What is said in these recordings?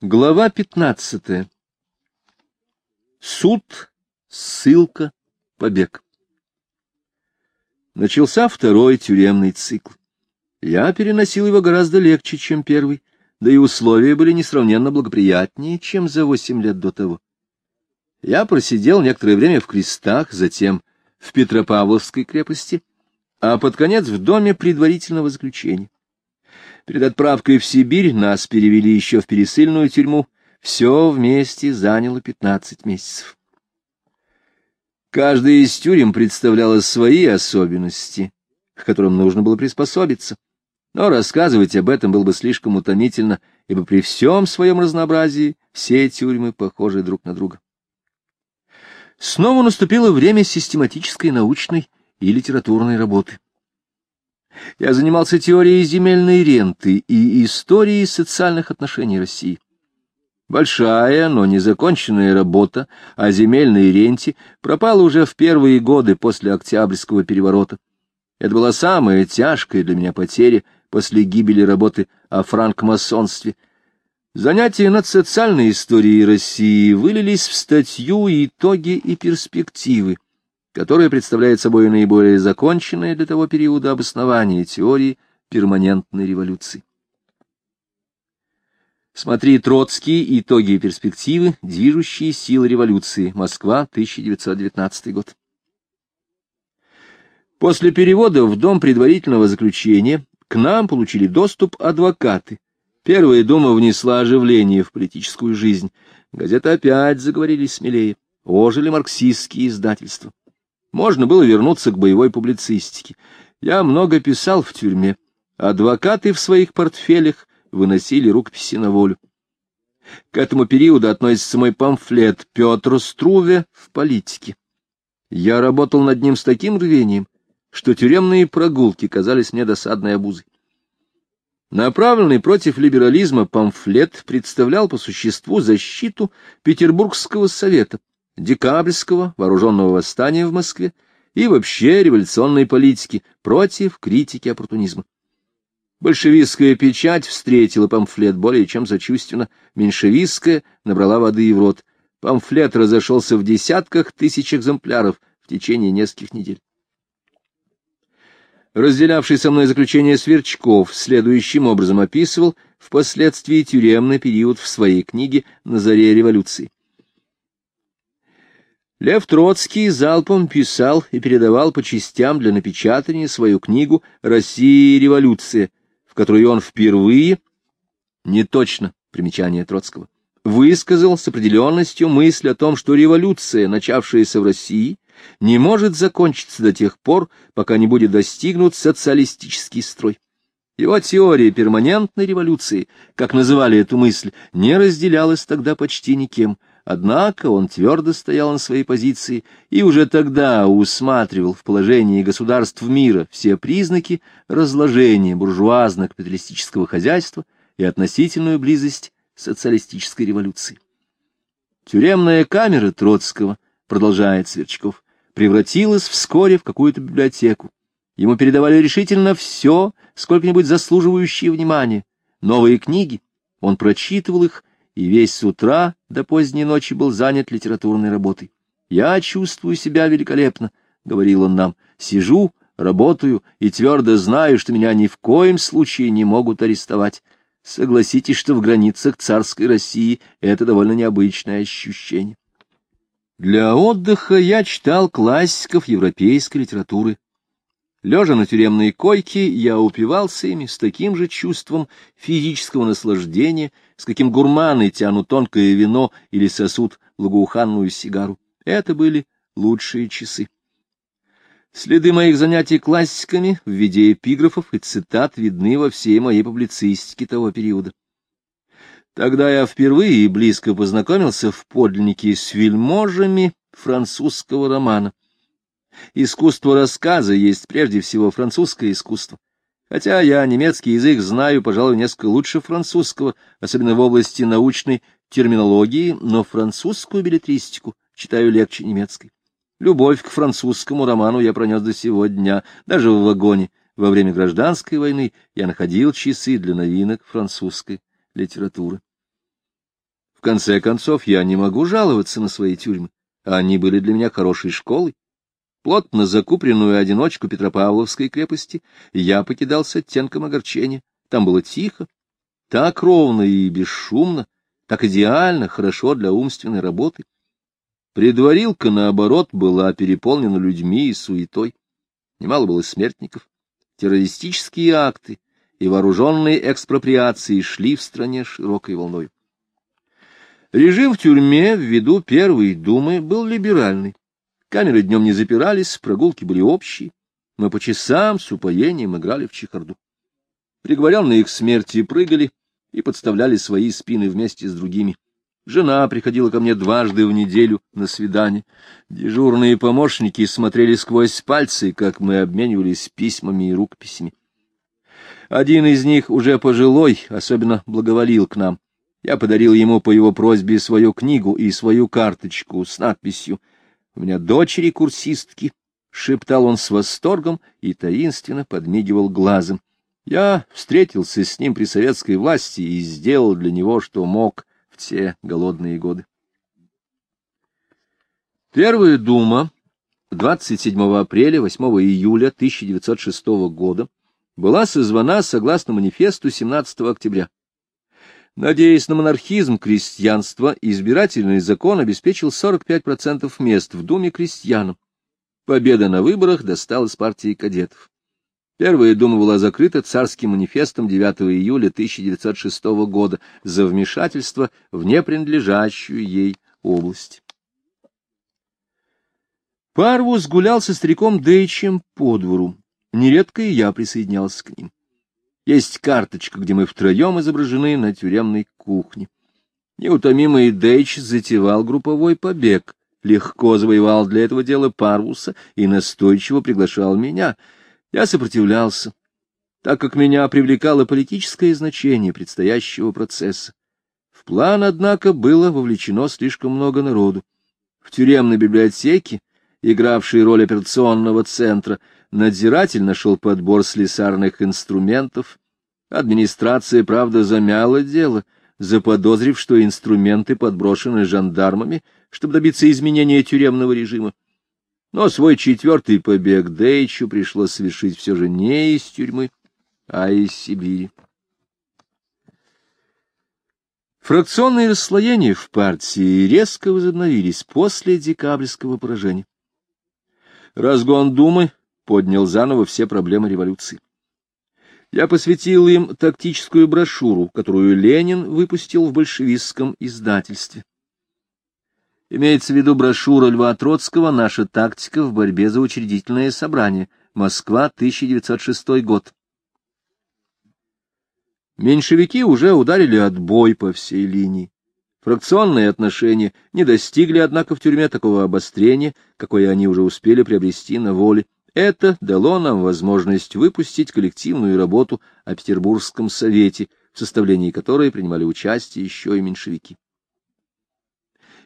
Глава пятнадцатая. Суд, ссылка, побег. Начался второй тюремный цикл. Я переносил его гораздо легче, чем первый, да и условия были несравненно благоприятнее, чем за восемь лет до того. Я просидел некоторое время в крестах, затем в Петропавловской крепости, а под конец в доме предварительного заключения. Перед отправкой в Сибирь нас перевели еще в пересыльную тюрьму. Все вместе заняло пятнадцать месяцев. Каждая из тюрем представляла свои особенности, к которым нужно было приспособиться. Но рассказывать об этом было бы слишком утомительно, ибо при всем своем разнообразии все тюрьмы похожи друг на друга. Снова наступило время систематической научной и литературной работы. Я занимался теорией земельной ренты и историей социальных отношений России. Большая, но незаконченная работа о земельной ренте пропала уже в первые годы после Октябрьского переворота. Это была самая тяжкая для меня потеря после гибели работы о франкмасонстве. Занятия над социальной историей России вылились в статью «Итоги и перспективы», которое представляет собой наиболее законченное для того периода обоснование теории перманентной революции. Смотри Троцкий «Итоги и перспективы. Движущие силы революции. Москва, 1919 год». После перевода в Дом предварительного заключения к нам получили доступ адвокаты. Первая дума внесла оживление в политическую жизнь. Газеты опять заговорили смелее. Ожили марксистские издательства. Можно было вернуться к боевой публицистике. Я много писал в тюрьме. Адвокаты в своих портфелях выносили рукописи на волю. К этому периоду относится мой памфлет «Петр Струве в политике». Я работал над ним с таким рвением, что тюремные прогулки казались мне досадной обузой. Направленный против либерализма памфлет представлял по существу защиту Петербургского совета, декабрьского вооруженного восстания в Москве и вообще революционной политики против критики оппортунизма. Большевистская печать встретила памфлет более чем сочувственно, меньшевистская набрала воды в рот. Памфлет разошелся в десятках тысяч экземпляров в течение нескольких недель. Разделявший со мной заключение Сверчков следующим образом описывал впоследствии тюремный период в своей книге «На заре революции». Лев Троцкий залпом писал и передавал по частям для напечатания свою книгу «Россия и революция», в которой он впервые, не точно, примечание Троцкого, высказал с определенностью мысль о том, что революция, начавшаяся в России, не может закончиться до тех пор, пока не будет достигнут социалистический строй. Его теория перманентной революции, как называли эту мысль, не разделялась тогда почти никем, Однако он твердо стоял на своей позиции и уже тогда усматривал в положении государств мира все признаки разложения буржуазно-капиталистического хозяйства и относительную близость социалистической революции. Тюремная камера Троцкого, продолжает Сверчков, превратилась вскоре в какую-то библиотеку. Ему передавали решительно все, сколько-нибудь заслуживающее внимания. Новые книги, он прочитывал их, и весь с утра до поздней ночи был занят литературной работой. «Я чувствую себя великолепно», — говорил он нам, — «сижу, работаю и твердо знаю, что меня ни в коем случае не могут арестовать. Согласитесь, что в границах царской России это довольно необычное ощущение». Для отдыха я читал классиков европейской литературы Лежа на тюремной койке, я упивался ими с таким же чувством физического наслаждения, с каким гурманы тянут тонкое вино или сосут благоуханную сигару. Это были лучшие часы. Следы моих занятий классиками в виде эпиграфов и цитат видны во всей моей публицистике того периода. Тогда я впервые близко познакомился в подлиннике с вельможами французского романа. Искусство рассказа есть прежде всего французское искусство. Хотя я немецкий язык знаю, пожалуй, несколько лучше французского, особенно в области научной терминологии, но французскую билетристику читаю легче немецкой. Любовь к французскому роману я пронес до сего дня, даже в вагоне. Во время гражданской войны я находил часы для новинок французской литературы. В конце концов, я не могу жаловаться на свои тюрьмы. Они были для меня хорошей школой. Плотно закупленную одиночку Петропавловской крепости я покидал с оттенком огорчения. Там было тихо, так ровно и бесшумно, так идеально, хорошо для умственной работы. Предварилка, наоборот, была переполнена людьми и суетой. Немало было смертников. Террористические акты и вооруженные экспроприации шли в стране широкой волной. Режим в тюрьме ввиду Первой Думы был либеральный. Камеры днем не запирались, прогулки были общие. Мы по часам с упоением играли в чехарду. Приговоренные к смерти прыгали и подставляли свои спины вместе с другими. Жена приходила ко мне дважды в неделю на свидание. Дежурные помощники смотрели сквозь пальцы, как мы обменивались письмами и рукописями. Один из них, уже пожилой, особенно благоволил к нам. Я подарил ему по его просьбе свою книгу и свою карточку с надписью «У меня дочери-курсистки», — шептал он с восторгом и таинственно подмигивал глазом. Я встретился с ним при советской власти и сделал для него, что мог в те голодные годы. Первая дума 27 апреля 8 июля 1906 года была созвана согласно манифесту 17 октября. Надеясь на монархизм крестьянства, избирательный закон обеспечил 45% мест в Думе крестьянам. Победа на выборах досталась партии кадетов. Первая дума была закрыта царским манифестом 9 июля 1906 года за вмешательство в непринадлежащую ей область. Парвус гулял со стариком Дейчем по двору. Нередко и я присоединялся к ним. Есть карточка, где мы втроем изображены на тюремной кухне. Неутомимый Дейч затевал групповой побег, легко завоевал для этого дела Парвуса и настойчиво приглашал меня — я сопротивлялся, так как меня привлекало политическое значение предстоящего процесса. В план, однако, было вовлечено слишком много народу. В тюремной библиотеке, игравшей роль операционного центра, надзиратель нашел подбор слесарных инструментов. Администрация, правда, замяла дело, заподозрив, что инструменты подброшены жандармами, чтобы добиться изменения тюремного режима. Но свой четвертый побег Дейчу пришлось совершить все же не из тюрьмы, а из Сибири. Фракционные расслоения в партии резко возобновились после декабрьского поражения. Разгон Думы поднял заново все проблемы революции. Я посвятил им тактическую брошюру, которую Ленин выпустил в большевистском издательстве. Имеется в виду брошюра Льва Троцкого «Наша тактика в борьбе за учредительное собрание. Москва, 1906 год». Меньшевики уже ударили отбой по всей линии. Фракционные отношения не достигли, однако, в тюрьме такого обострения, какое они уже успели приобрести на воле. Это дало нам возможность выпустить коллективную работу о Петербургском совете, в составлении которой принимали участие еще и меньшевики.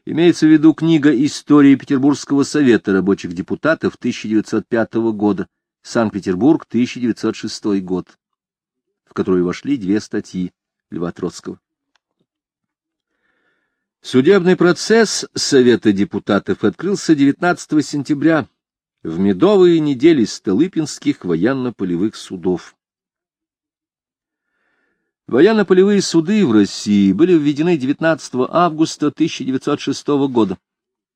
Имеется в виду книга «История Петербургского совета рабочих депутатов 1905 года», Санкт-Петербург, 1906 год, в которую вошли две статьи Льва Троцкого. Судебный процесс Совета депутатов открылся 19 сентября в медовые недели Столыпинских военно-полевых судов. Военно-полевые суды в России были введены 19 августа 1906 года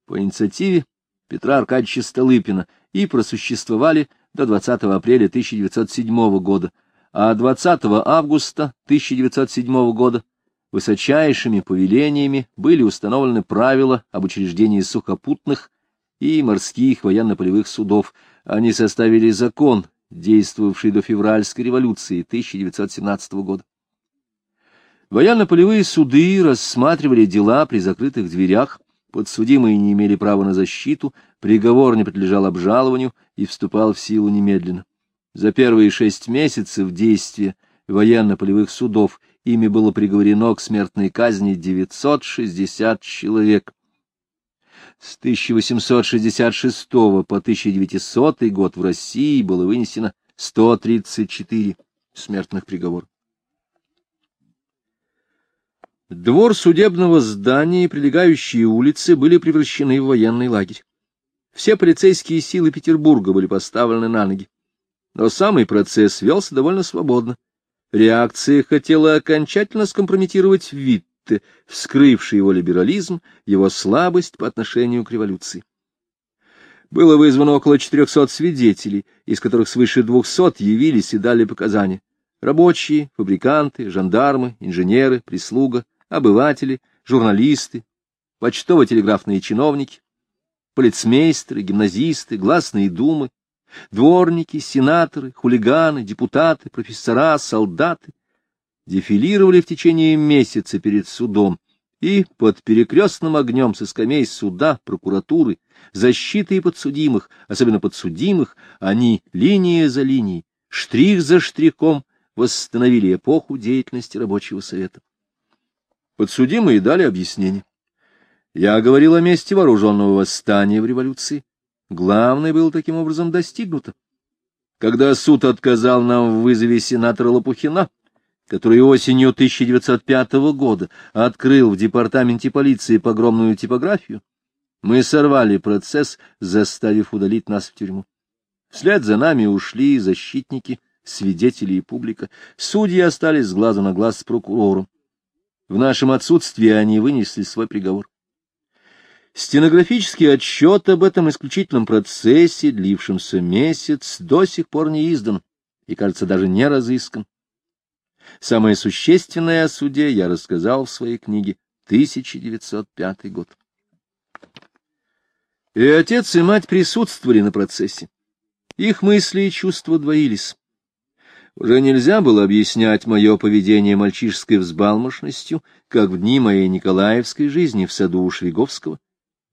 по инициативе Петра Аркадьевича Столыпина и просуществовали до 20 апреля 1907 года, а 20 августа 1907 года высочайшими повелениями были установлены правила об учреждении сухопутных и морских военно-полевых судов. Они составили закон, действовавший до февральской революции 1917 года. Военно-полевые суды рассматривали дела при закрытых дверях, подсудимые не имели права на защиту, приговор не подлежал обжалованию и вступал в силу немедленно. За первые шесть месяцев действия военно-полевых судов ими было приговорено к смертной казни 960 человек. С 1866 по 1900 год в России было вынесено 134 смертных приговора. Двор судебного здания и прилегающие улицы были превращены в военный лагерь. Все полицейские силы Петербурга были поставлены на ноги. Но самый процесс велся довольно свободно. Реакция хотела окончательно скомпрометировать Витте, вскрывший его либерализм, его слабость по отношению к революции. Было вызвано около 400 свидетелей, из которых свыше 200 явились и дали показания. Рабочие, фабриканты, жандармы, инженеры, прислуга, обыватели, журналисты, почтово-телеграфные чиновники, полицмейстеры, гимназисты, гласные думы, дворники, сенаторы, хулиганы, депутаты, профессора, солдаты дефилировали в течение месяца перед судом, и под перекрестным огнем со скамей суда, прокуратуры, защиты и подсудимых, особенно подсудимых, они линия за линией, штрих за штрихом восстановили эпоху деятельности рабочего совета. Подсудимые дали объяснение. Я говорил о месте вооруженного восстания в революции. Главное было таким образом достигнуто. Когда суд отказал нам в вызове сенатора Лопухина, который осенью 1905 года открыл в департаменте полиции погромную типографию, мы сорвали процесс, заставив удалить нас в тюрьму. Вслед за нами ушли защитники, свидетели и публика. Судьи остались с глазу на глаз с прокурором. В нашем отсутствии они вынесли свой приговор. Стенографический отчет об этом исключительном процессе, длившемся месяц, до сих пор не издан и, кажется, даже не разыскан. Самое существенное о суде я рассказал в своей книге 1905 год. И отец, и мать присутствовали на процессе. Их мысли и чувства двоились. Уже нельзя было объяснять мое поведение мальчишеской взбалмошностью, как в дни моей николаевской жизни в саду у Швиговского.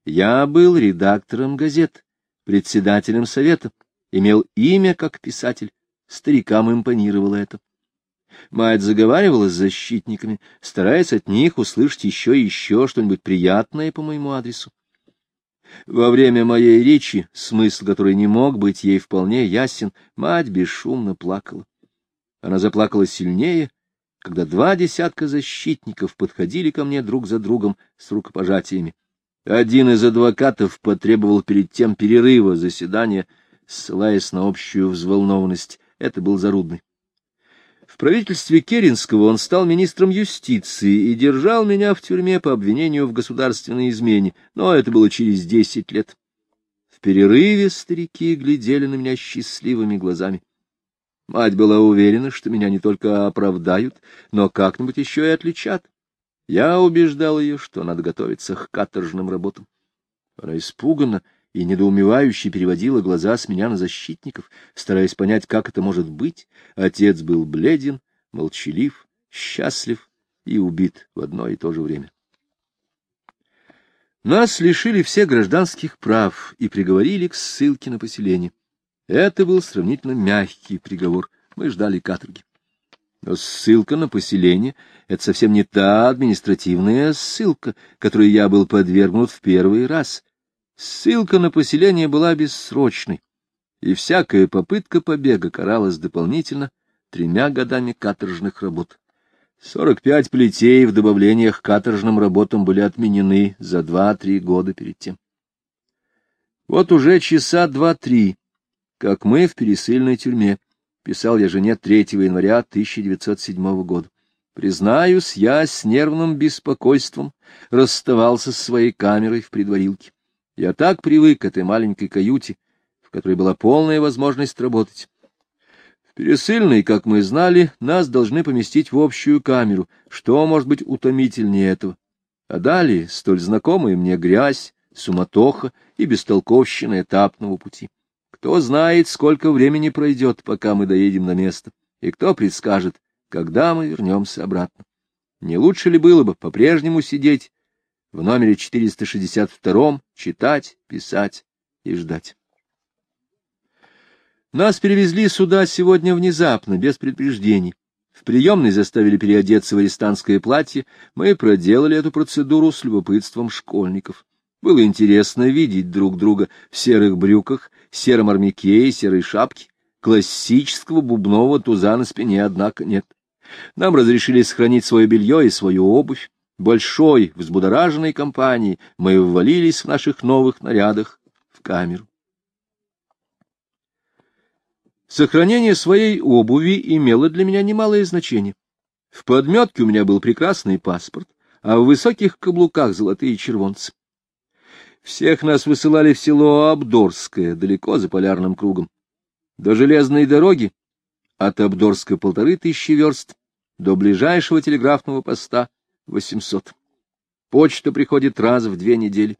Я был редактором газет, председателем совета, имел имя как писатель, старикам импонировало это. Мать заговаривала с защитниками, стараясь от них услышать еще и еще что-нибудь приятное по моему адресу. Во время моей речи, смысл которой не мог быть ей вполне ясен, мать бесшумно плакала. Она заплакала сильнее, когда два десятка защитников подходили ко мне друг за другом с рукопожатиями. Один из адвокатов потребовал перед тем перерыва заседания, ссылаясь на общую взволнованность. Это был Зарудный. В правительстве Керенского он стал министром юстиции и держал меня в тюрьме по обвинению в государственной измене, но это было через десять лет. В перерыве старики глядели на меня счастливыми глазами. Мать была уверена, что меня не только оправдают, но как-нибудь еще и отличат. Я убеждал ее, что надо готовиться к каторжным работам. Она испуганно и недоумевающе переводила глаза с меня на защитников, стараясь понять, как это может быть. Отец был бледен, молчалив, счастлив и убит в одно и то же время. Нас лишили всех гражданских прав и приговорили к ссылке на поселение. Это был сравнительно мягкий приговор. Мы ждали каторги. Но ссылка на поселение — это совсем не та административная ссылка, которой я был подвергнут в первый раз. Ссылка на поселение была бессрочной, и всякая попытка побега каралась дополнительно тремя годами каторжных работ. Сорок пять плетей в добавлениях к каторжным работам были отменены за два-три года перед тем. Вот уже часа два-три как мы в пересыльной тюрьме, писал я жене 3 января 1907 года. Признаюсь, я с нервным беспокойством расставался с своей камерой в предварилке. Я так привык к этой маленькой каюте, в которой была полная возможность работать. В пересыльной, как мы знали, нас должны поместить в общую камеру, что может быть утомительнее этого. А далее столь знакомая мне грязь, суматоха и бестолковщина этапного пути. Кто знает, сколько времени пройдет, пока мы доедем на место, и кто предскажет, когда мы вернемся обратно. Не лучше ли было бы по-прежнему сидеть в номере 462, читать, писать и ждать? Нас перевезли сюда сегодня внезапно, без предупреждений. В приемной заставили переодеться в арестантское платье. Мы проделали эту процедуру с любопытством школьников. Было интересно видеть друг друга в серых брюках, сером армяке и серой шапке. Классического бубнового туза на спине, однако, нет. Нам разрешили сохранить свое белье и свою обувь. Большой, взбудораженной компанией мы ввалились в наших новых нарядах в камеру. Сохранение своей обуви имело для меня немалое значение. В подметке у меня был прекрасный паспорт, а в высоких каблуках золотые червонцы. Всех нас высылали в село Абдорское, далеко за полярным кругом. До железной дороги от Абдорска полторы тысячи верст, до ближайшего телеграфного поста восемьсот. Почта приходит раз в две недели.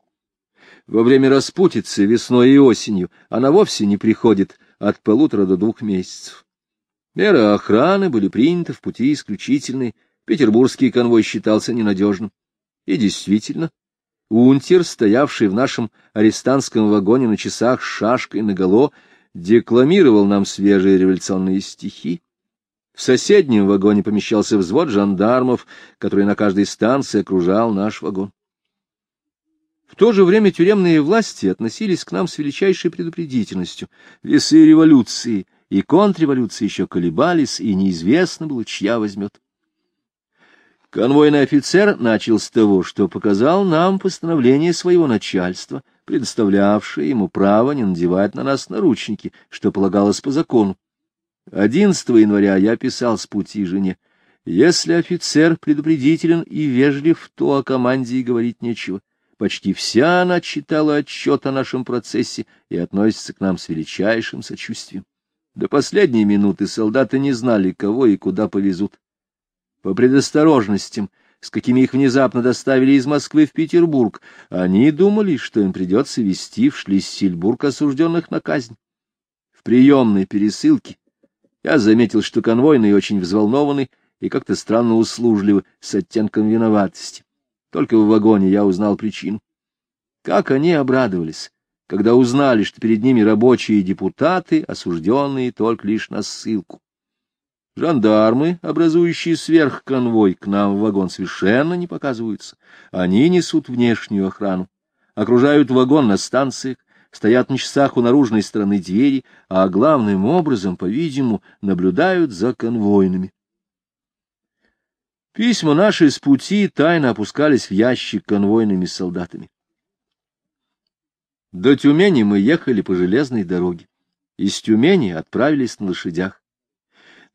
Во время распутицы весной и осенью она вовсе не приходит от полутора до двух месяцев. Меры охраны были приняты в пути исключительные, петербургский конвой считался ненадежным. И действительно, Унтер, стоявший в нашем арестантском вагоне на часах с шашкой наголо, декламировал нам свежие революционные стихи. В соседнем вагоне помещался взвод жандармов, который на каждой станции окружал наш вагон. В то же время тюремные власти относились к нам с величайшей предупредительностью. Весы революции и контрреволюции еще колебались, и неизвестно было, чья возьмет. Конвойный офицер начал с того, что показал нам постановление своего начальства, предоставлявшее ему право не надевать на нас наручники, что полагалось по закону. 11 января я писал с пути жене. Если офицер предупредителен и вежлив, то о команде и говорить нечего. Почти вся она читала отчет о нашем процессе и относится к нам с величайшим сочувствием. До последней минуты солдаты не знали, кого и куда повезут по предосторожностям, с какими их внезапно доставили из Москвы в Петербург, они думали, что им придется вести в Шлиссельбург осужденных на казнь. В приемной пересылке я заметил, что конвойные очень взволнованы и как-то странно услужливы, с оттенком виноватости. Только в вагоне я узнал причину. Как они обрадовались, когда узнали, что перед ними рабочие депутаты, осужденные только лишь на ссылку. Жандармы, образующие сверхконвой, к нам в вагон совершенно не показываются. Они несут внешнюю охрану, окружают вагон на станциях, стоят на часах у наружной стороны двери, а главным образом, по-видимому, наблюдают за конвойными. Письма наши с пути тайно опускались в ящик конвойными солдатами. До Тюмени мы ехали по железной дороге. Из Тюмени отправились на лошадях.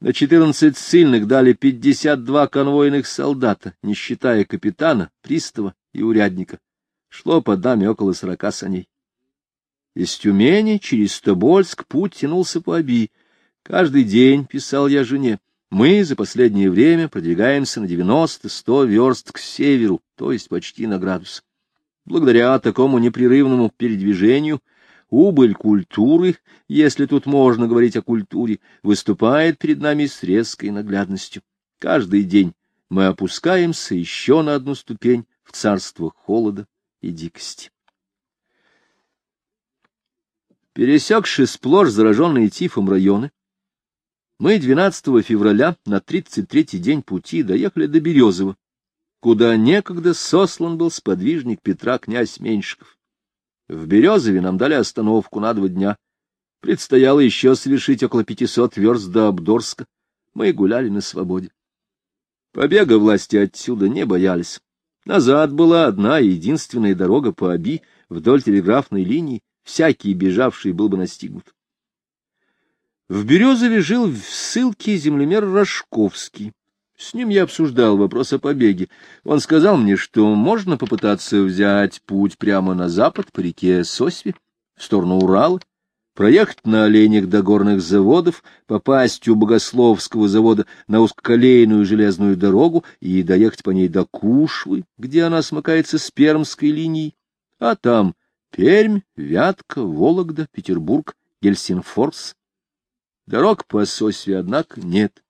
На четырнадцать сильных дали пятьдесят два конвойных солдата, не считая капитана, пристава и урядника. Шло под нами около сорока саней. Из Тюмени через Тобольск путь тянулся по Оби. Каждый день, писал я жене, мы за последнее время продвигаемся на девяносто-сто верст к северу, то есть почти на градус. Благодаря такому непрерывному передвижению — убыль культуры, если тут можно говорить о культуре, выступает перед нами с резкой наглядностью. Каждый день мы опускаемся еще на одну ступень в царство холода и дикости. Пересекши сплошь зараженные тифом районы, мы 12 февраля на 33-й день пути доехали до Березова, куда некогда сослан был сподвижник Петра князь Меньшиков. В Березове нам дали остановку на два дня. Предстояло еще совершить около пятисот верст до Абдорска. Мы гуляли на свободе. Побега власти отсюда не боялись. Назад была одна единственная дорога по Оби вдоль телеграфной линии. Всякий бежавший был бы настигнут. В Березове жил в ссылке землемер Рожковский. С ним я обсуждал вопрос о побеге. Он сказал мне, что можно попытаться взять путь прямо на запад по реке Сосви, в сторону Урала, проехать на оленях до горных заводов, попасть у Богословского завода на узкоколейную железную дорогу и доехать по ней до Кушвы, где она смыкается с Пермской линией, а там Пермь, Вятка, Вологда, Петербург, Гельсинфорс. Дорог по Сосве, однако, нет.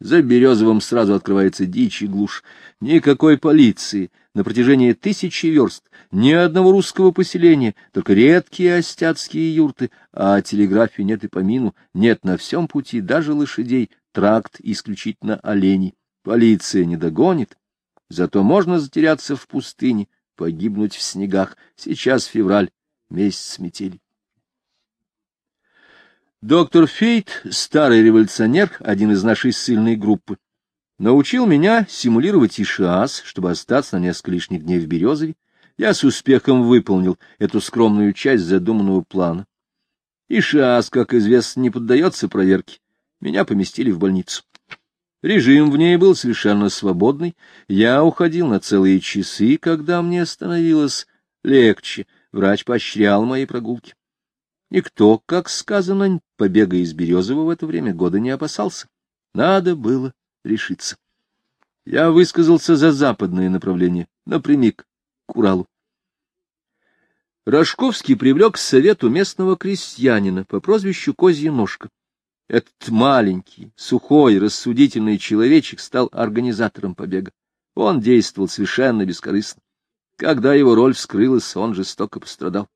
За Березовым сразу открывается дичь и глушь. Никакой полиции на протяжении тысячи верст, ни одного русского поселения, только редкие остяцкие юрты, а телеграфии нет и помину, нет на всем пути даже лошадей, тракт исключительно оленей. Полиция не догонит, зато можно затеряться в пустыне, погибнуть в снегах. Сейчас февраль, месяц метели. Доктор Фейт, старый революционер, один из нашей ссыльной группы, Научил меня симулировать ишиас, чтобы остаться на несколько лишних дней в Березове. Я с успехом выполнил эту скромную часть задуманного плана. Ишиас, как известно, не поддается проверке. Меня поместили в больницу. Режим в ней был совершенно свободный. Я уходил на целые часы, когда мне становилось легче. Врач поощрял мои прогулки. Никто, как сказано, побега из Березова в это время года не опасался. Надо было решиться. Я высказался за западное направление, напрямик, к Уралу. Рожковский привлек к совету местного крестьянина по прозвищу Козья Ножка. Этот маленький, сухой, рассудительный человечек стал организатором побега. Он действовал совершенно бескорыстно. Когда его роль вскрылась, он жестоко пострадал.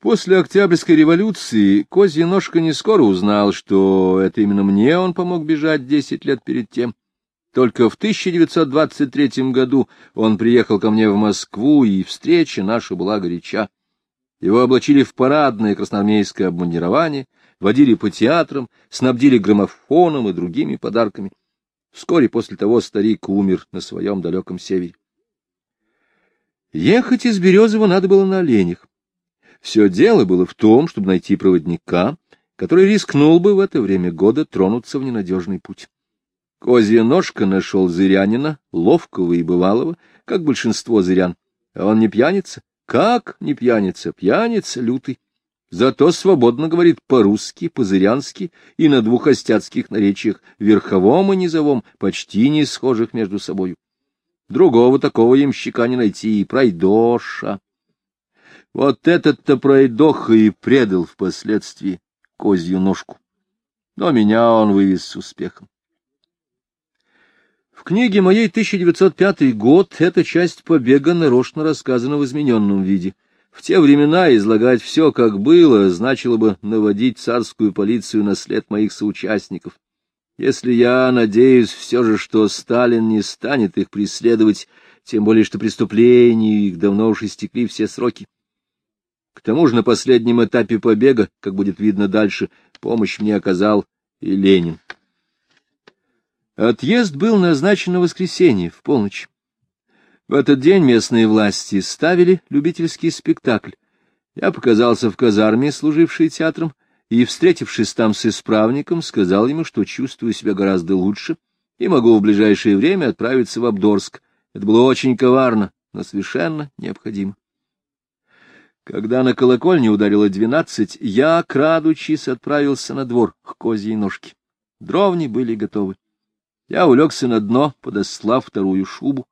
После Октябрьской революции Козья Ножка не скоро узнал, что это именно мне он помог бежать десять лет перед тем. Только в 1923 году он приехал ко мне в Москву, и встреча наша была горяча. Его облачили в парадное красноармейское обмундирование, водили по театрам, снабдили граммофоном и другими подарками. Вскоре после того старик умер на своем далеком севере. Ехать из Березова надо было на оленях. Все дело было в том, чтобы найти проводника, который рискнул бы в это время года тронуться в ненадежный путь. Козья ножка нашел зырянина, ловкого и бывалого, как большинство зырян. А он не пьяница? Как не пьяница? Пьяница лютый. Зато свободно говорит по-русски, по-зырянски и на двух остяцких наречиях, верховом и низовом, почти не схожих между собою. Другого такого ямщика не найти, и пройдоша. Вот этот-то пройдоха и предал впоследствии козью ножку. Но меня он вывез с успехом. В книге моей 1905 год эта часть побега нарочно рассказана в измененном виде — в те времена излагать все, как было, значило бы наводить царскую полицию на след моих соучастников. Если я надеюсь все же, что Сталин не станет их преследовать, тем более что преступлений их давно уж истекли все сроки. К тому же на последнем этапе побега, как будет видно дальше, помощь мне оказал и Ленин. Отъезд был назначен на воскресенье, в полночь. В этот день местные власти ставили любительский спектакль. Я показался в казарме, служившей театром, и, встретившись там с исправником, сказал ему, что чувствую себя гораздо лучше и могу в ближайшее время отправиться в Абдорск. Это было очень коварно, но совершенно необходимо. Когда на колокольне ударило двенадцать, я, крадучись, отправился на двор к козьей ножке. Дровни были готовы. Я улегся на дно, подослав вторую шубу,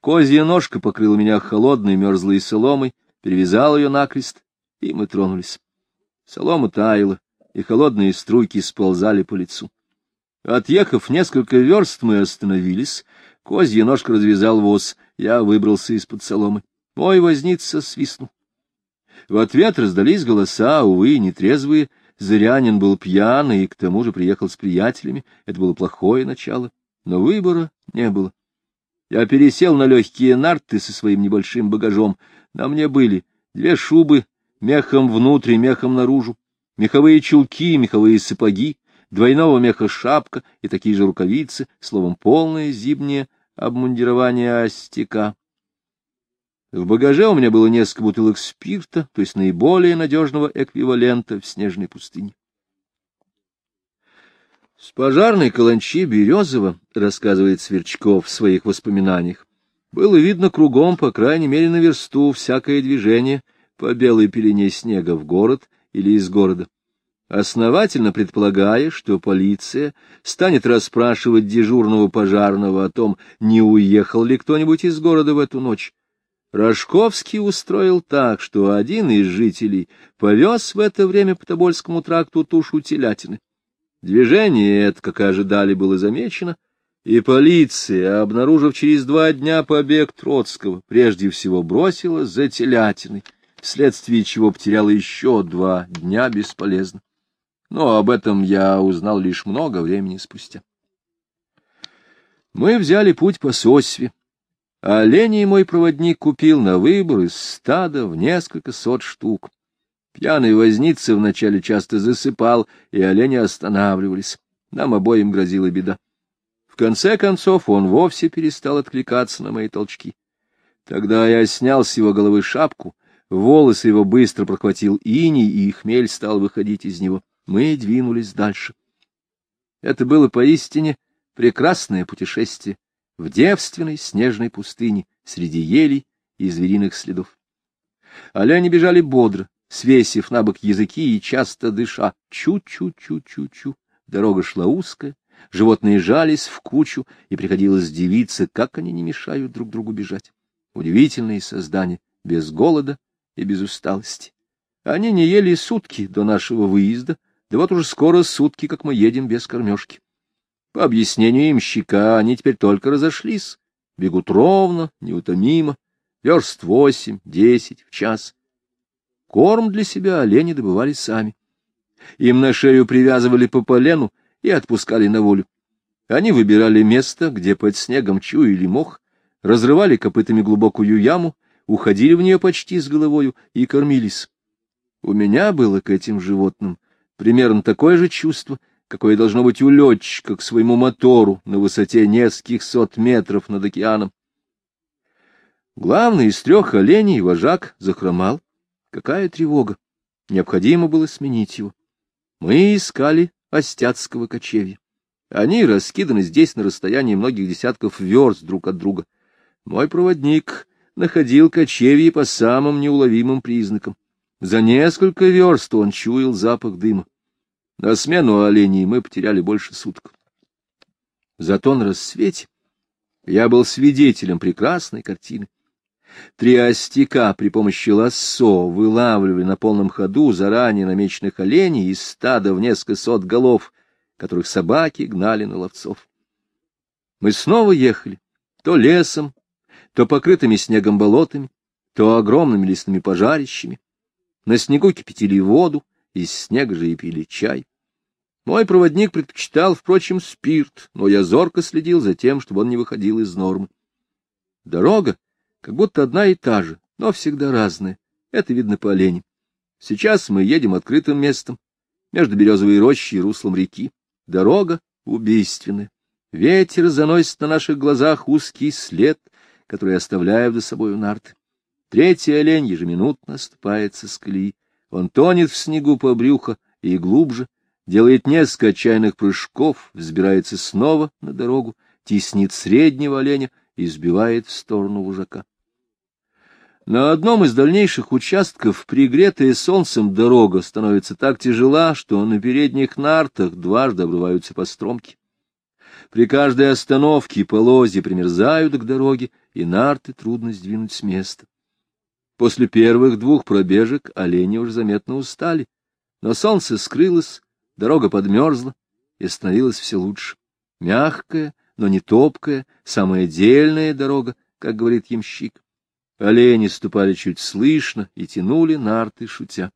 Козья ножка покрыла меня холодной мерзлой соломой, перевязал ее накрест, и мы тронулись. Солома таяла, и холодные струйки сползали по лицу. Отъехав несколько верст, мы остановились. Козья ножка развязал воз, я выбрался из-под соломы. Мой возница свистнул. В ответ раздались голоса, увы, нетрезвые. Зырянин был пьяный и к тому же приехал с приятелями. Это было плохое начало, но выбора не было. Я пересел на легкие нарты со своим небольшим багажом. На мне были две шубы, мехом внутрь, мехом наружу, меховые чулки, меховые сапоги, двойного меха шапка и такие же рукавицы, словом, полное зимнее обмундирование остяка. В багаже у меня было несколько бутылок спирта, то есть наиболее надежного эквивалента в снежной пустыне. С пожарной каланчи Березова, рассказывает Сверчков в своих воспоминаниях, было видно кругом, по крайней мере, на версту, всякое движение по белой пелене снега в город или из города. Основательно предполагая, что полиция станет расспрашивать дежурного пожарного о том, не уехал ли кто-нибудь из города в эту ночь, Рожковский устроил так, что один из жителей повез в это время по Тобольскому тракту тушу телятины. Движение это, как и ожидали, было замечено, и полиция, обнаружив через два дня побег Троцкого, прежде всего бросила за телятиной, вследствие чего потеряла еще два дня бесполезно. Но об этом я узнал лишь много времени спустя. Мы взяли путь по сосве. Оленей мой проводник купил на выбор из стада в несколько сот штук. Пьяный возница вначале часто засыпал, и олени останавливались. Нам обоим грозила беда. конце концов он вовсе перестал откликаться на мои толчки. Тогда я снял с его головы шапку, волосы его быстро прохватил иней, и хмель стал выходить из него. Мы двинулись дальше. Это было поистине прекрасное путешествие в девственной снежной пустыне среди елей и звериных следов. Олени бежали бодро, свесив на бок языки и часто дыша. Чу-чу-чу-чу-чу. Дорога шла узкая, животные жались в кучу, и приходилось дивиться, как они не мешают друг другу бежать. Удивительные создания, без голода и без усталости. Они не ели сутки до нашего выезда, да вот уже скоро сутки, как мы едем без кормежки. По объяснению имщика, они теперь только разошлись, бегут ровно, неутомимо, верст восемь, десять в час. Корм для себя олени добывали сами. Им на шею привязывали по полену и отпускали на волю. Они выбирали место, где под снегом чуяли мох, разрывали копытами глубокую яму, уходили в нее почти с головою и кормились. У меня было к этим животным примерно такое же чувство, какое должно быть у летчика к своему мотору на высоте нескольких сот метров над океаном. Главный из трех оленей, вожак, захромал. Какая тревога! Необходимо было сменить его. Мы искали остяцкого кочевья. Они раскиданы здесь на расстоянии многих десятков верст друг от друга. Мой проводник находил кочевье по самым неуловимым признакам. За несколько верст он чуял запах дыма. На смену оленей мы потеряли больше суток. Зато на рассвете я был свидетелем прекрасной картины. Три остяка при помощи лассо вылавливали на полном ходу заранее намеченных оленей из стада в несколько сот голов, которых собаки гнали на ловцов. Мы снова ехали, то лесом, то покрытыми снегом болотами, то огромными лесными пожарищами. На снегу кипятили воду, из снега же и пили чай. Мой проводник предпочитал, впрочем, спирт, но я зорко следил за тем, чтобы он не выходил из нормы. Дорога как будто одна и та же, но всегда разная. Это видно по оленям. Сейчас мы едем открытым местом, между березовой рощей и руслом реки. Дорога убийственная. Ветер заносит на наших глазах узкий след, который оставляет за собою нарты. Третий олень ежеминутно оступается с колеи. Он тонет в снегу по брюхо и глубже, делает несколько отчаянных прыжков, взбирается снова на дорогу, теснит среднего оленя и сбивает в сторону вожака. На одном из дальнейших участков пригретая солнцем дорога становится так тяжела, что на передних нартах дважды обрываются постромки. При каждой остановке полозья примерзают к дороге, и нарты трудно сдвинуть с места. После первых двух пробежек олени уже заметно устали, но солнце скрылось, дорога подмерзла и становилась все лучше. Мягкая, но не топкая, самая дельная дорога, как говорит ямщик. Олени ступали чуть слышно и тянули нарты, шутя.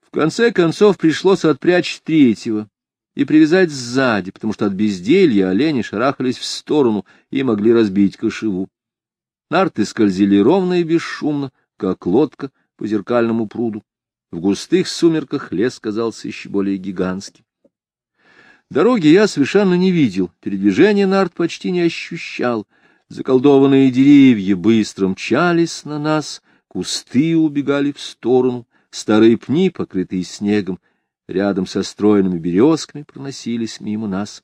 В конце концов пришлось отпрячь третьего и привязать сзади, потому что от безделья олени шарахались в сторону и могли разбить кошеву. Нарты скользили ровно и бесшумно, как лодка по зеркальному пруду. В густых сумерках лес казался еще более гигантским. Дороги я совершенно не видел, передвижение нарт почти не ощущал. Заколдованные деревья быстро мчались на нас, кусты убегали в сторону, старые пни, покрытые снегом, рядом со стройными березками проносились мимо нас.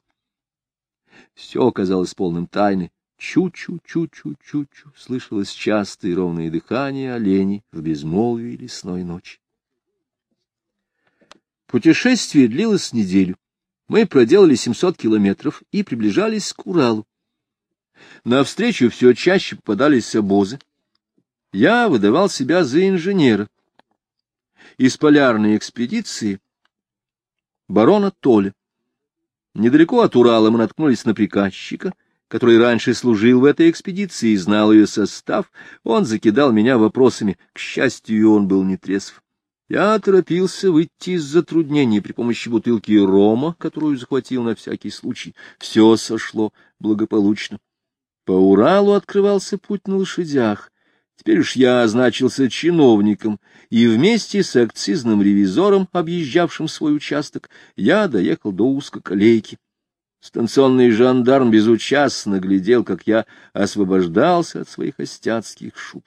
Все казалось полным тайны. Чу-чу-чу-чу-чу-чу слышалось частое и ровное дыхание оленей в безмолвии лесной ночи. Путешествие длилось неделю. Мы проделали 700 километров и приближались к Уралу. Навстречу все чаще попадались обозы. Я выдавал себя за инженера. Из полярной экспедиции барона Толя. Недалеко от Урала мы наткнулись на приказчика, который раньше служил в этой экспедиции и знал ее состав. Он закидал меня вопросами. К счастью, он был не трезв. Я торопился выйти из затруднений при помощи бутылки рома, которую захватил на всякий случай. Все сошло благополучно. По Уралу открывался путь на лошадях. Теперь уж я означился чиновником, и вместе с акцизным ревизором, объезжавшим свой участок, я доехал до узкоколейки. Станционный жандарм безучастно глядел, как я освобождался от своих остяцких шуб.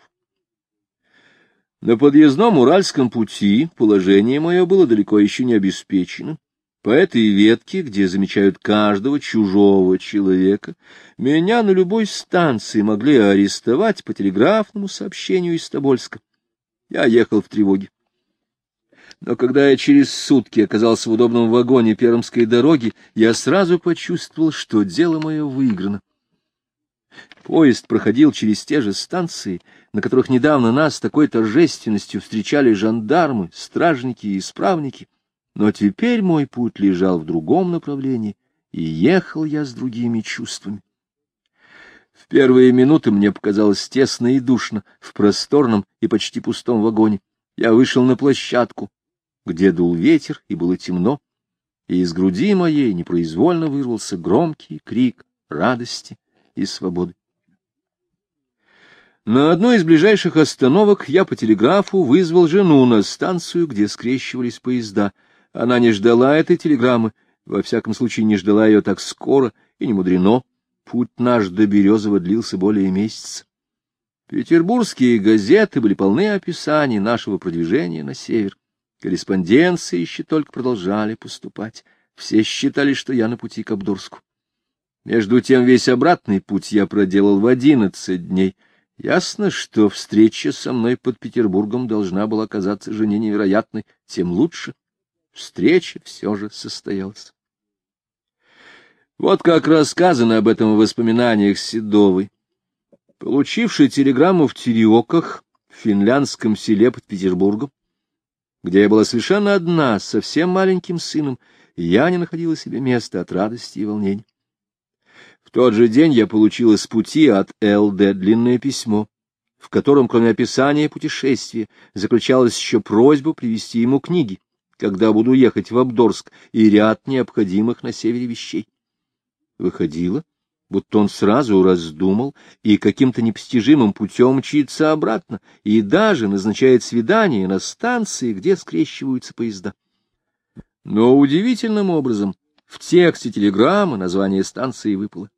На подъездном Уральском пути положение мое было далеко еще не обеспечено. По этой ветке, где замечают каждого чужого человека, меня на любой станции могли арестовать по телеграфному сообщению из Тобольска. Я ехал в тревоге. Но когда я через сутки оказался в удобном вагоне Пермской дороги, я сразу почувствовал, что дело мое выиграно. Поезд проходил через те же станции, на которых недавно нас такой торжественностью встречали жандармы, стражники и исправники. Но теперь мой путь лежал в другом направлении, и ехал я с другими чувствами. В первые минуты мне показалось тесно и душно в просторном и почти пустом вагоне. Я вышел на площадку, где дул ветер и было темно, и из груди моей непроизвольно вырвался громкий крик радости и свободы. На одной из ближайших остановок я по телеграфу вызвал жену на станцию, где скрещивались поезда — она не ждала этой телеграммы, во всяком случае не ждала ее так скоро, и не мудрено. Путь наш до Березова длился более месяца. Петербургские газеты были полны описаний нашего продвижения на север. Корреспонденции еще только продолжали поступать. Все считали, что я на пути к Абдурску. Между тем весь обратный путь я проделал в одиннадцать дней. Ясно, что встреча со мной под Петербургом должна была казаться жене невероятной, тем лучше встреча все же состоялась. Вот как рассказано об этом в воспоминаниях Седовой. Получивший телеграмму в Тереоках, в финляндском селе под Петербургом, где я была совершенно одна, совсем маленьким сыном, я не находила себе места от радости и волнения. В тот же день я получила с пути от ЛД длинное письмо, в котором, кроме описания путешествия, заключалась еще просьба привезти ему книги когда буду ехать в Абдорск, и ряд необходимых на севере вещей. Выходило, будто он сразу раздумал и каким-то непостижимым путем мчится обратно, и даже назначает свидание на станции, где скрещиваются поезда. Но удивительным образом в тексте телеграммы название станции выпало.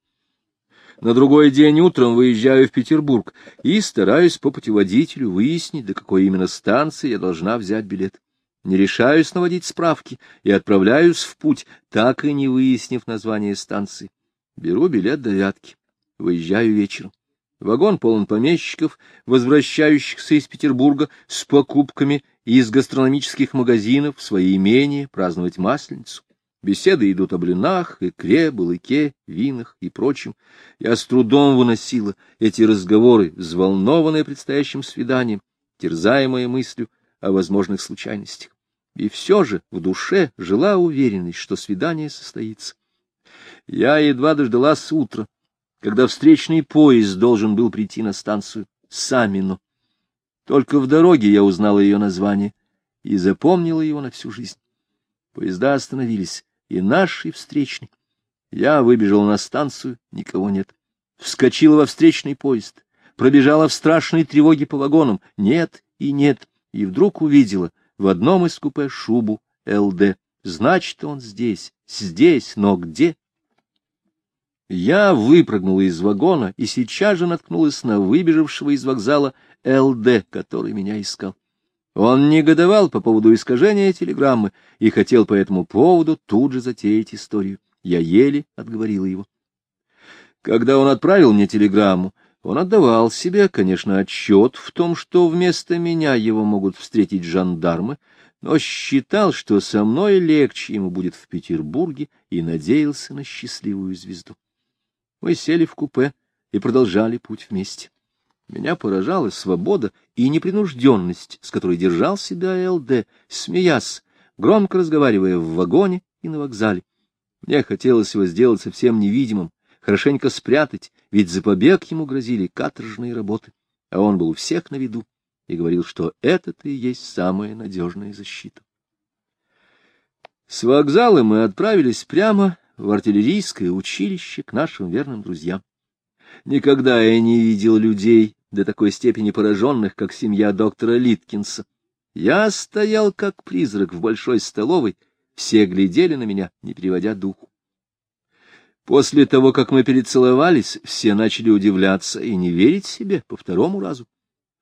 На другой день утром выезжаю в Петербург и стараюсь по путеводителю выяснить, до какой именно станции я должна взять билет не решаюсь наводить справки и отправляюсь в путь, так и не выяснив название станции. Беру билет до Вятки. Выезжаю вечером. Вагон полон помещиков, возвращающихся из Петербурга с покупками из гастрономических магазинов в свои имения праздновать Масленицу. Беседы идут о блинах, икре, балыке, винах и прочем. Я с трудом выносила эти разговоры, взволнованные предстоящим свиданием, терзаемые мыслью о возможных случайностях и все же в душе жила уверенность, что свидание состоится. Я едва дождалась утра, когда встречный поезд должен был прийти на станцию Самину. Только в дороге я узнала ее название и запомнила его на всю жизнь. Поезда остановились, и наш, и встречный. Я выбежала на станцию, никого нет. Вскочила во встречный поезд, пробежала в страшной тревоге по вагонам, нет и нет, и вдруг увидела — в одном из купе шубу ЛД. Значит, он здесь, здесь, но где? Я выпрыгнула из вагона и сейчас же наткнулась на выбежавшего из вокзала ЛД, который меня искал. Он негодовал по поводу искажения телеграммы и хотел по этому поводу тут же затеять историю. Я еле отговорила его. Когда он отправил мне телеграмму, он отдавал себе, конечно, отчет в том, что вместо меня его могут встретить жандармы, но считал, что со мной легче ему будет в Петербурге, и надеялся на счастливую звезду. Мы сели в купе и продолжали путь вместе. Меня поражала свобода и непринужденность, с которой держал себя ЛД, смеясь, громко разговаривая в вагоне и на вокзале. Мне хотелось его сделать совсем невидимым, хорошенько спрятать, ведь за побег ему грозили каторжные работы, а он был у всех на виду и говорил, что это-то и есть самая надежная защита. С вокзала мы отправились прямо в артиллерийское училище к нашим верным друзьям. Никогда я не видел людей до такой степени пораженных, как семья доктора Литкинса. Я стоял как призрак в большой столовой, все глядели на меня, не переводя духу. После того, как мы перецеловались, все начали удивляться и не верить себе по второму разу.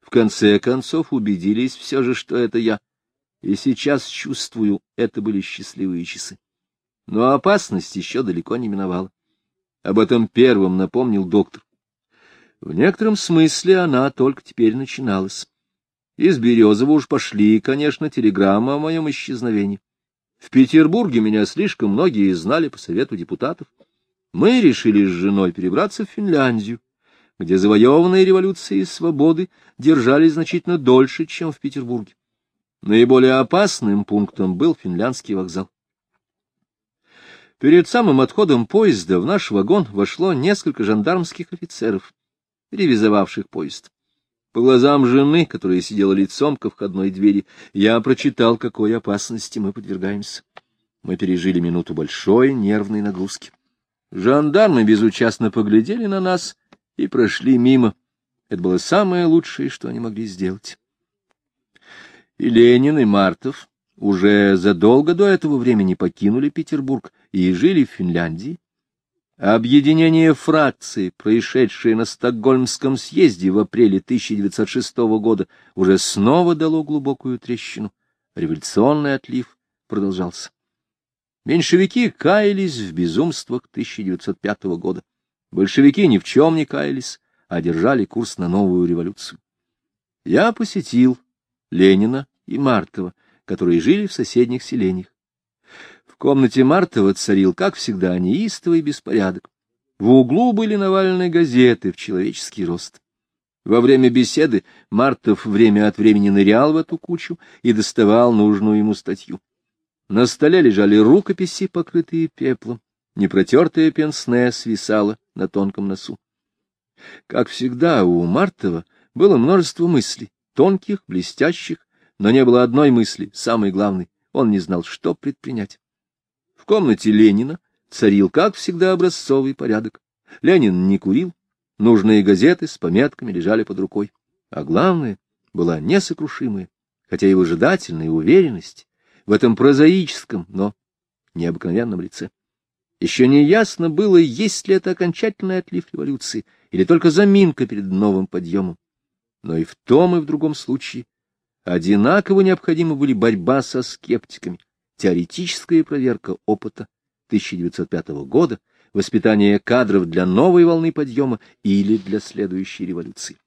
В конце концов убедились все же, что это я. И сейчас чувствую, это были счастливые часы. Но опасность еще далеко не миновала. Об этом первым напомнил доктор. В некотором смысле она только теперь начиналась. Из Березова уж пошли, конечно, телеграммы о моем исчезновении. В Петербурге меня слишком многие знали по совету депутатов. Мы решили с женой перебраться в Финляндию, где завоеванные революции свободы держались значительно дольше, чем в Петербурге. Наиболее опасным пунктом был финляндский вокзал. Перед самым отходом поезда в наш вагон вошло несколько жандармских офицеров, ревизовавших поезд. По глазам жены, которая сидела лицом ко входной двери, я прочитал, какой опасности мы подвергаемся. Мы пережили минуту большой нервной нагрузки. Жандармы безучастно поглядели на нас и прошли мимо. Это было самое лучшее, что они могли сделать. И Ленин, и Мартов уже задолго до этого времени покинули Петербург и жили в Финляндии. Объединение фракций, происшедшее на Стокгольмском съезде в апреле 1906 года, уже снова дало глубокую трещину. Революционный отлив продолжался. Меньшевики каялись в безумствах 1905 года. Большевики ни в чем не каялись, а держали курс на новую революцию. Я посетил Ленина и Мартова, которые жили в соседних селениях. В комнате Мартова царил, как всегда, неистовый беспорядок. В углу были навалены газеты в человеческий рост. Во время беседы Мартов время от времени нырял в эту кучу и доставал нужную ему статью. На столе лежали рукописи, покрытые пеплом. Непротертое пенсне свисало на тонком носу. Как всегда, у Мартова было множество мыслей, тонких, блестящих, но не было одной мысли, самой главной. Он не знал, что предпринять. В комнате Ленина царил, как всегда, образцовый порядок. Ленин не курил, нужные газеты с пометками лежали под рукой. А главное, была несокрушимая, хотя и выжидательная уверенность в этом прозаическом, но необыкновенном лице. Еще не ясно было, есть ли это окончательный отлив революции или только заминка перед новым подъемом. Но и в том, и в другом случае Одинаково необходимы были борьба со скептиками, теоретическая проверка опыта 1905 года, воспитание кадров для новой волны подъема или для следующей революции.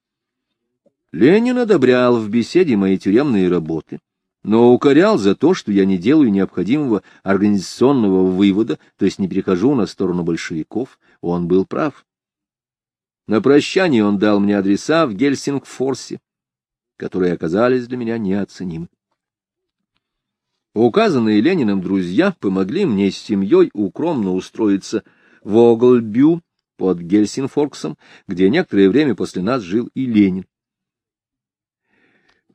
Ленин одобрял в беседе мои тюремные работы, но укорял за то, что я не делаю необходимого организационного вывода, то есть не перехожу на сторону большевиков, он был прав. На прощание он дал мне адреса в Гельсингфорсе, которые оказались для меня неоценимы. Указанные Лениным друзья помогли мне с семьей укромно устроиться в Оглбю под Гельсинфорксом, где некоторое время после нас жил и Ленин.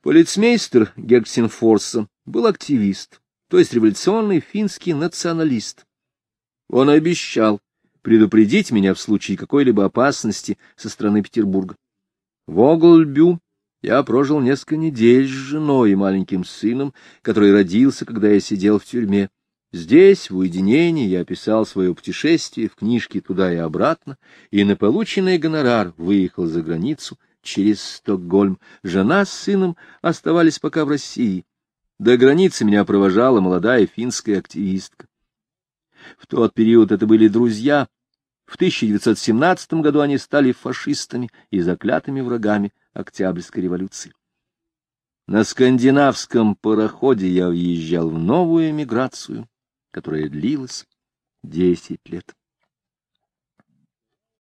Полицмейстер Гельсинфорса был активист, то есть революционный финский националист. Он обещал предупредить меня в случае какой-либо опасности со стороны Петербурга. В Оглбю я прожил несколько недель с женой и маленьким сыном, который родился, когда я сидел в тюрьме. Здесь, в уединении, я описал свое путешествие в книжке туда и обратно, и на полученный гонорар выехал за границу через Стокгольм. Жена с сыном оставались пока в России. До границы меня провожала молодая финская активистка. В тот период это были друзья. В 1917 году они стали фашистами и заклятыми врагами Октябрьской революции. На скандинавском пароходе я въезжал в новую эмиграцию, которая длилась десять лет.